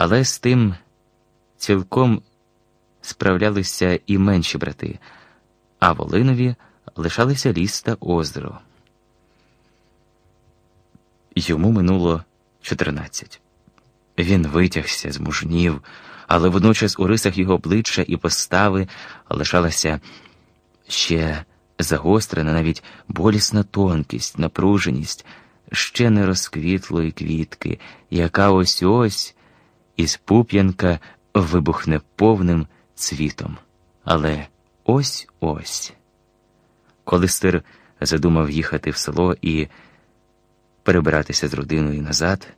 Але з тим цілком справлялися і менші брати, а Волинові лишалися ліс та озеро. Йому минуло чотирнадцять. Він витягся, змужнів, але водночас у рисах його обличчя і постави лишалася ще загострена, навіть болісна тонкість, напруженість ще не розквітлої квітки, яка ось ось із пуп'янка вибухне повним цвітом. Але ось ось. Коли стир задумав їхати в село і перебиратися з родиною назад,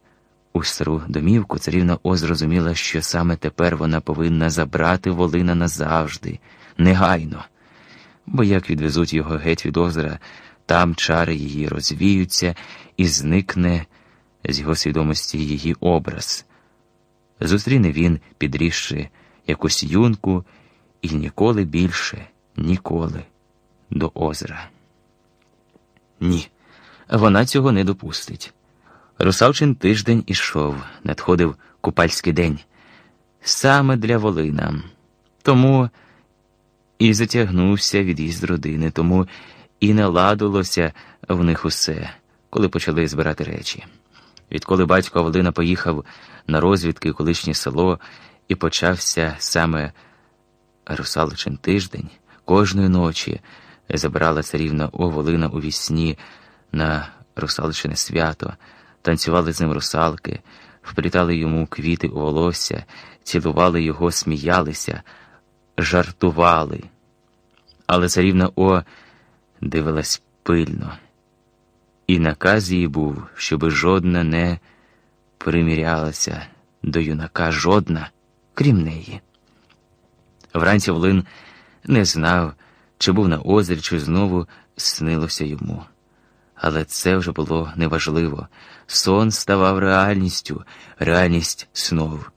у стару домівку царівна О зрозуміла, що саме тепер вона повинна забрати Волина назавжди, негайно, бо як відвезуть його геть від озера, там чари її розвіються і зникне з його свідомості її образ. Зустріне він, підрісши якусь юнку, і ніколи більше, ніколи до озера. Ні, вона цього не допустить. Русалчин тиждень ішов, надходив купальський день, саме для Волина. Тому і затягнувся від'їзд родини, тому і наладилося в них усе, коли почали збирати речі. Відколи батько Волина поїхав на розвідки в колишнє село і почався саме Русаличин тиждень, кожної ночі забирала царівна О Волина у вісні на Русаличине свято, танцювали з ним русалки, вплітали йому квіти у волосся, цілували його, сміялися, жартували. Але царівна О дивилась пильно, і наказ їй був, щоби жодна не примірялася до юнака жодна, крім неї. Вранці Волин не знав, чи був на озері, чи знову снилося йому. Але це вже було неважливо. Сон ставав реальністю, реальність снов.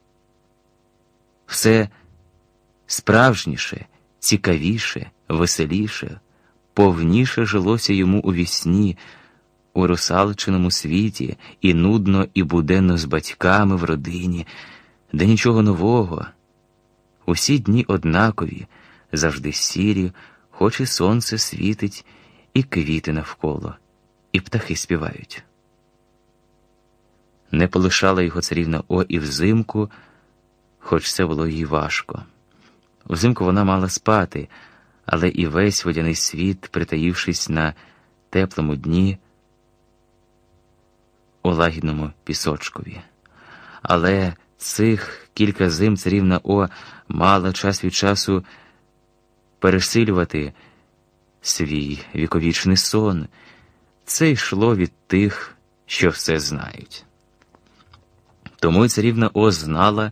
Все справжніше, цікавіше, веселіше, повніше жилося йому у вісні, у русалчиному світі, і нудно, і буденно з батьками в родині, де нічого нового. Усі дні однакові, завжди сірі, хоч і сонце світить, і квіти навколо, і птахи співають. Не полишала його царівна О і взимку, хоч це було їй важко. Взимку вона мала спати, але і весь водяний світ, притаївшись на теплому дні у лагідному пісочкові. Але цих кілька зим царівна О мала час від часу пересилювати свій віковічний сон. Це йшло від тих, що все знають. Тому царівна О знала,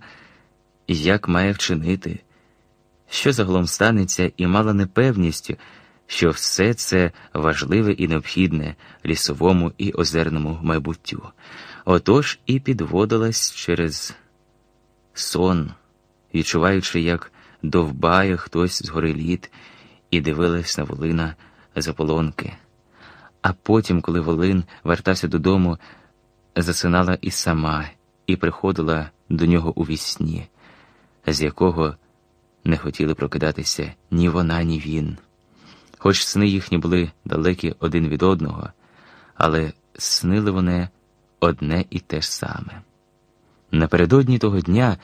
як має вчинити, що загалом станеться, і мала непевність, що все це важливе і необхідне лісовому і озерному майбуттю. Отож і підводилась через сон, відчуваючи, як довбає хтось з гори лід, і дивилась на Волина заполонки. А потім, коли Волин вертався додому, засинала і сама, і приходила до нього у вісні, з якого не хотіли прокидатися ні вона, ні він. Хоч сни їхні були далекі один від одного, але снили вони одне і те ж саме. Напередодні того дня,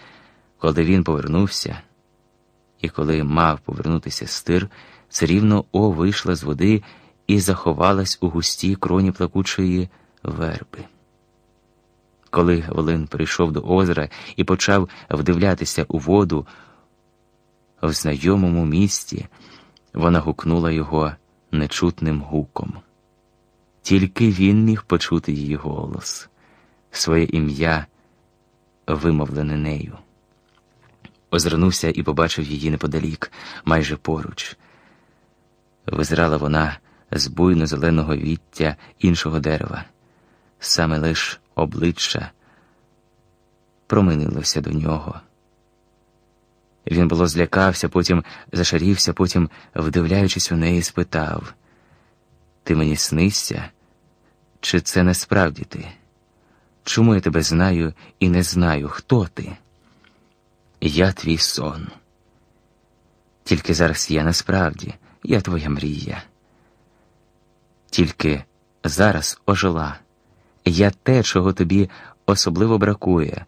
коли він повернувся, і коли мав повернутися стир, царівно О вийшла з води і заховалась у густій кроні плакучої верби. Коли Волин прийшов до озера і почав вдивлятися у воду в знайомому місті, вона гукнула його нечутним гуком. Тільки він міг почути її голос, своє ім'я, вимовлене нею. Озирнувся і побачив її неподалік, майже поруч. Визирала вона з буйно зеленого віття іншого дерева, саме лиш обличчя проминилося до нього. Він було злякався, потім зашарівся, потім, вдивляючись у неї, спитав Ти мені снишся? Чи це не справді ти? Чому я тебе знаю і не знаю, хто ти? Я твій сон. Тільки зараз я насправді, я твоя мрія. Тільки зараз ожила. Я те, чого тобі особливо бракує,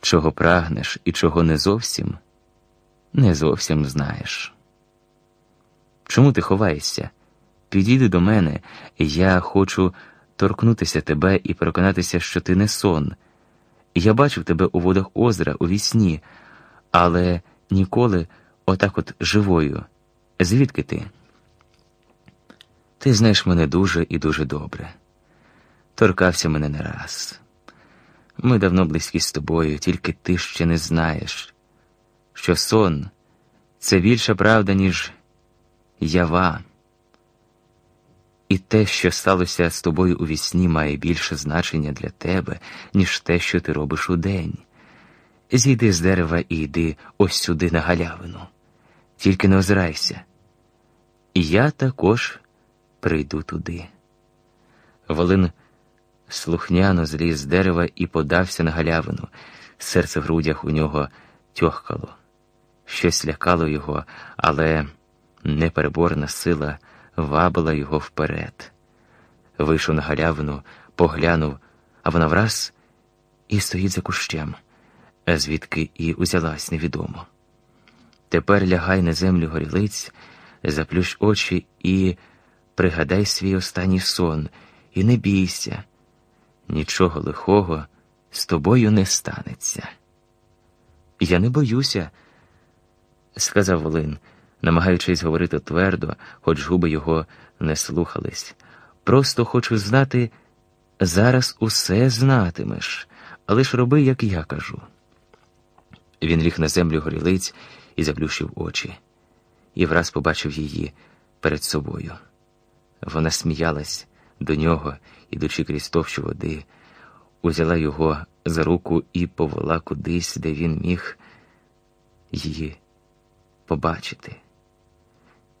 чого прагнеш і чого не зовсім, не зовсім знаєш. Чому ти ховаєшся? Підійди до мене, я хочу торкнутися тебе і переконатися, що ти не сон. Я бачив тебе у водах озера у вісні, але ніколи отак от живою. Звідки ти? Ти знаєш мене дуже і дуже добре. Торкався мене не раз. Ми давно близькі з тобою, тільки ти ще не знаєш, що сон це більша правда, ніж ява. І те, що сталося з тобою у вісні, має більше значення для тебе, ніж те, що ти робиш у день. Зійди з дерева і йди ось сюди на галявину. Тільки не озирайся. Я також прийду туди. Волин слухняно зліз з дерева і подався на галявину. Серце в грудях у нього тьохкало. Щось лякало його, але непереборна сила вабила його вперед. Вийшов на галявину, поглянув, а вона враз і стоїть за кущем, звідки і узялась невідомо. Тепер лягай на землю горілиць, заплющ очі і пригадай свій останній сон, і не бійся, нічого лихого з тобою не станеться. Я не боюся, сказав Волин намагаючись говорити твердо, хоч губи його не слухались. Просто хочу знати, зараз усе знатимеш, але ж роби, як я кажу. Він ліг на землю горілиць і заплющив очі, і враз побачив її перед собою. Вона сміялась до нього, ідучи крізь товщу води, узяла його за руку і повела кудись, де він міг її побачити.